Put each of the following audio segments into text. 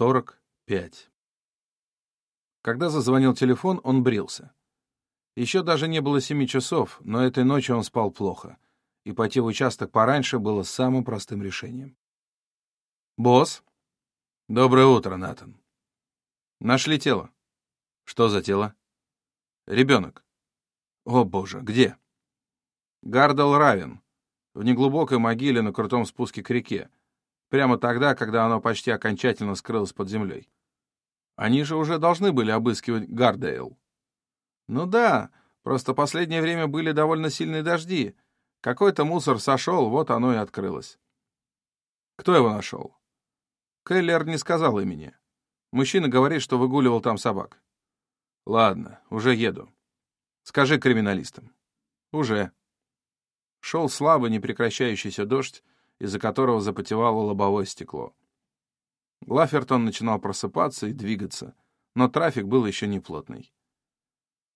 45. Когда зазвонил телефон, он брился. Еще даже не было семи часов, но этой ночью он спал плохо, и пойти в участок пораньше было самым простым решением. «Босс?» «Доброе утро, Натан». «Нашли тело». «Что за тело?» «Ребенок». «О, боже, где?» «Гардел Равен, в неглубокой могиле на крутом спуске к реке, прямо тогда, когда оно почти окончательно скрылось под землей. Они же уже должны были обыскивать Гардейл. Ну да, просто последнее время были довольно сильные дожди. Какой-то мусор сошел, вот оно и открылось. Кто его нашел? Келлер не сказал имени. Мужчина говорит, что выгуливал там собак. Ладно, уже еду. Скажи криминалистам. Уже. Шел слабый, непрекращающийся дождь, из-за которого запотевало лобовое стекло. Лафертон начинал просыпаться и двигаться, но трафик был еще не плотный.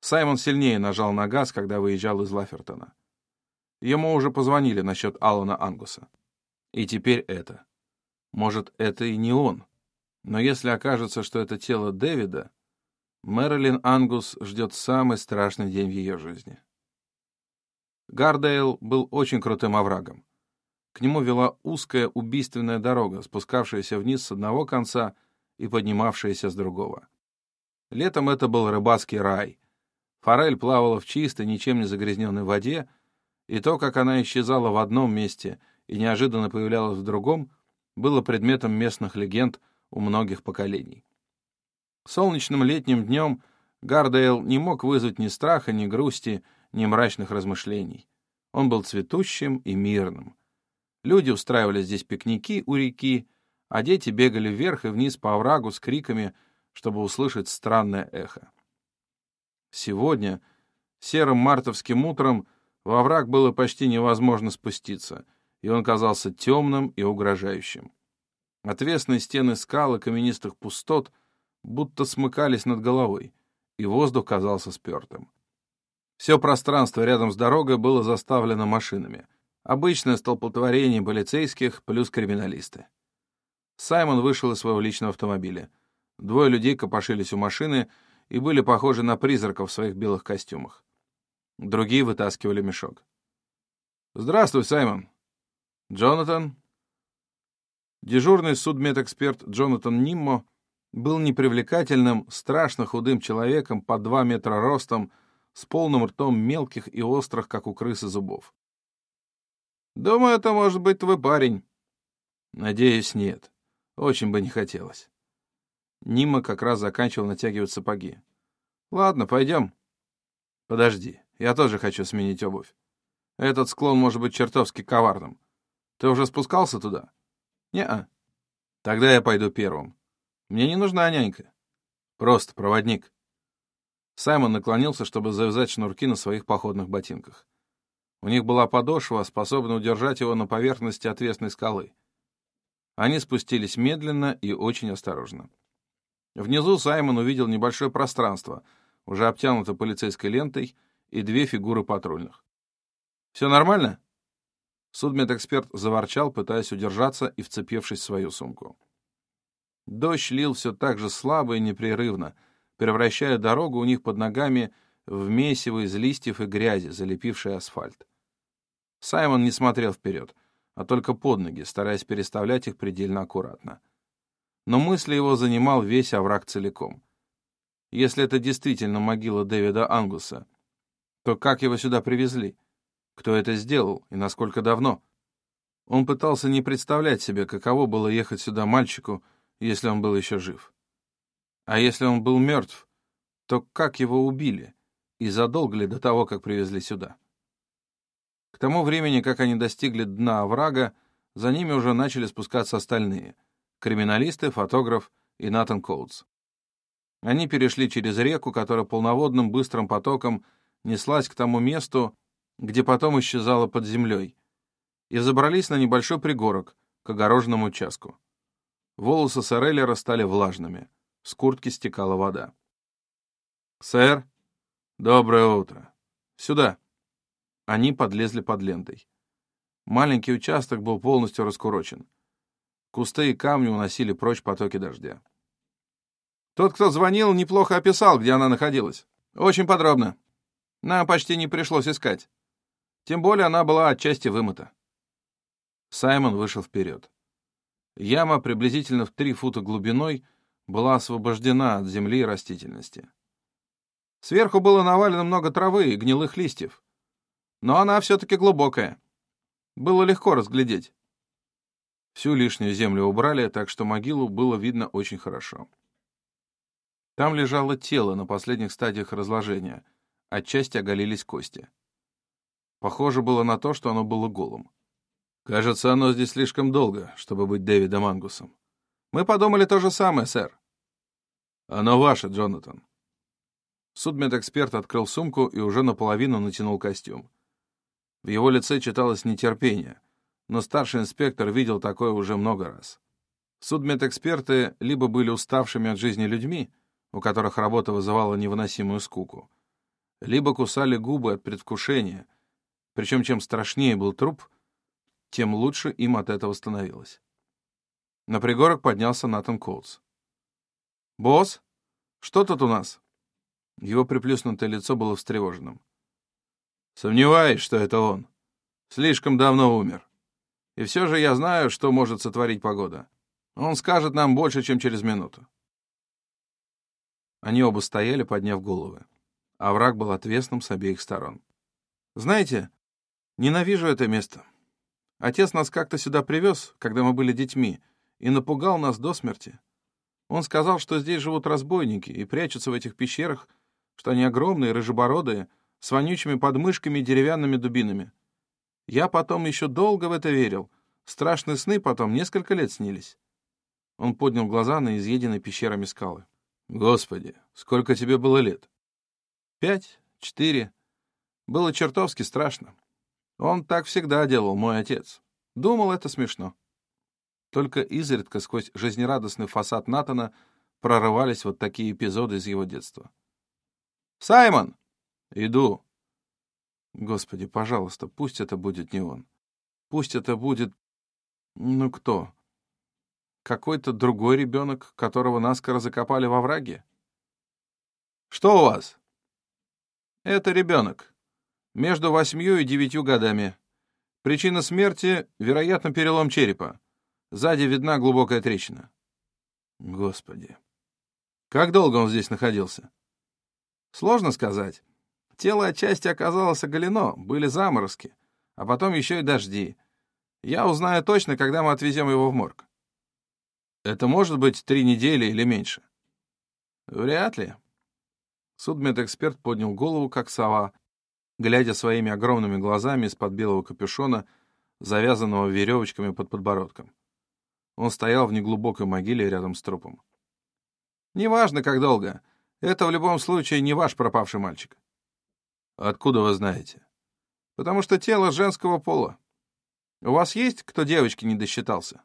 Саймон сильнее нажал на газ, когда выезжал из Лафертона. Ему уже позвонили насчет Алана Ангуса. И теперь это. Может, это и не он. Но если окажется, что это тело Дэвида, Мэрилин Ангус ждет самый страшный день в ее жизни. Гардейл был очень крутым оврагом. К нему вела узкая убийственная дорога, спускавшаяся вниз с одного конца и поднимавшаяся с другого. Летом это был рыбацкий рай. Форель плавала в чистой, ничем не загрязненной воде, и то, как она исчезала в одном месте и неожиданно появлялась в другом, было предметом местных легенд у многих поколений. Солнечным летним днем Гардейл не мог вызвать ни страха, ни грусти, ни мрачных размышлений. Он был цветущим и мирным. Люди устраивали здесь пикники у реки, а дети бегали вверх и вниз по оврагу с криками, чтобы услышать странное эхо. Сегодня, серым мартовским утром, во овраг было почти невозможно спуститься, и он казался темным и угрожающим. Отвесные стены скал и каменистых пустот будто смыкались над головой, и воздух казался спертым. Все пространство рядом с дорогой было заставлено машинами. Обычное столпотворение полицейских плюс криминалисты. Саймон вышел из своего личного автомобиля. Двое людей копошились у машины и были похожи на призраков в своих белых костюмах. Другие вытаскивали мешок. «Здравствуй, Саймон!» «Джонатан?» Дежурный судмедэксперт Джонатан Ниммо был непривлекательным, страшно худым человеком по два метра ростом, с полным ртом мелких и острых, как у крысы, зубов. Думаю, это может быть твой парень. Надеюсь, нет. Очень бы не хотелось. Нима как раз заканчивал натягивать сапоги. Ладно, пойдем. Подожди, я тоже хочу сменить обувь. Этот склон может быть чертовски коварным. Ты уже спускался туда? Не-а. Тогда я пойду первым. Мне не нужна нянька. Просто проводник. Саймон наклонился, чтобы завязать шнурки на своих походных ботинках. У них была подошва, способная удержать его на поверхности отвесной скалы. Они спустились медленно и очень осторожно. Внизу Саймон увидел небольшое пространство, уже обтянуто полицейской лентой, и две фигуры патрульных. «Все нормально?» Судмедэксперт заворчал, пытаясь удержаться и вцепившись в свою сумку. Дождь лил все так же слабо и непрерывно, превращая дорогу у них под ногами в месиво из листьев и грязи, залепивший асфальт. Саймон не смотрел вперед, а только под ноги, стараясь переставлять их предельно аккуратно. Но мысли его занимал весь овраг целиком. Если это действительно могила Дэвида Ангуса, то как его сюда привезли? Кто это сделал и насколько давно? Он пытался не представлять себе, каково было ехать сюда мальчику, если он был еще жив. А если он был мертв, то как его убили? И задолго ли до того, как привезли сюда? К тому времени, как они достигли дна оврага, за ними уже начали спускаться остальные — криминалисты, фотограф и Натан Коутс. Они перешли через реку, которая полноводным быстрым потоком неслась к тому месту, где потом исчезала под землей, и забрались на небольшой пригорок к огороженному участку. Волосы Сореллера стали влажными, с куртки стекала вода. «Сэр, доброе утро. Сюда!» Они подлезли под лентой. Маленький участок был полностью раскурочен. Кусты и камни уносили прочь потоки дождя. Тот, кто звонил, неплохо описал, где она находилась. Очень подробно. Нам почти не пришлось искать. Тем более она была отчасти вымыта. Саймон вышел вперед. Яма приблизительно в три фута глубиной была освобождена от земли и растительности. Сверху было навалено много травы и гнилых листьев. Но она все-таки глубокая. Было легко разглядеть. Всю лишнюю землю убрали, так что могилу было видно очень хорошо. Там лежало тело на последних стадиях разложения, отчасти оголились кости. Похоже было на то, что оно было голым. Кажется, оно здесь слишком долго, чтобы быть Дэвидом Ангусом. Мы подумали то же самое, сэр. Оно ваше, Джонатан. Судмедэксперт открыл сумку и уже наполовину натянул костюм. В его лице читалось нетерпение, но старший инспектор видел такое уже много раз. Судмедэксперты либо были уставшими от жизни людьми, у которых работа вызывала невыносимую скуку, либо кусали губы от предвкушения, причем чем страшнее был труп, тем лучше им от этого становилось. На пригорок поднялся Натан Коутс. «Босс, что тут у нас?» Его приплюснутое лицо было встревоженным. «Сомневаюсь, что это он. Слишком давно умер. И все же я знаю, что может сотворить погода. Он скажет нам больше, чем через минуту». Они оба стояли, подняв головы. а враг был отвесным с обеих сторон. «Знаете, ненавижу это место. Отец нас как-то сюда привез, когда мы были детьми, и напугал нас до смерти. Он сказал, что здесь живут разбойники и прячутся в этих пещерах, что они огромные, рыжебородые, с вонючими подмышками и деревянными дубинами. Я потом еще долго в это верил. Страшные сны потом несколько лет снились. Он поднял глаза на изъеденные пещерами скалы. «Господи, сколько тебе было лет?» «Пять, четыре. Было чертовски страшно. Он так всегда делал, мой отец. Думал, это смешно». Только изредка сквозь жизнерадостный фасад Натана прорывались вот такие эпизоды из его детства. «Саймон!» «Иду». Господи, пожалуйста, пусть это будет не он. Пусть это будет... Ну кто? Какой-то другой ребенок, которого наскоро закопали во враге? Что у вас? Это ребенок. Между восьмью и девятью годами. Причина смерти, вероятно, перелом черепа. Сзади видна глубокая трещина. Господи. Как долго он здесь находился? Сложно сказать. Тело отчасти оказалось оголено, были заморозки, а потом еще и дожди. Я узнаю точно, когда мы отвезем его в морг. Это может быть три недели или меньше? Вряд ли. Судмедэксперт поднял голову, как сова, глядя своими огромными глазами из-под белого капюшона, завязанного веревочками под подбородком. Он стоял в неглубокой могиле рядом с трупом. «Неважно, как долго. Это в любом случае не ваш пропавший мальчик. Откуда вы знаете? Потому что тело женского пола. У вас есть кто девочки не досчитался?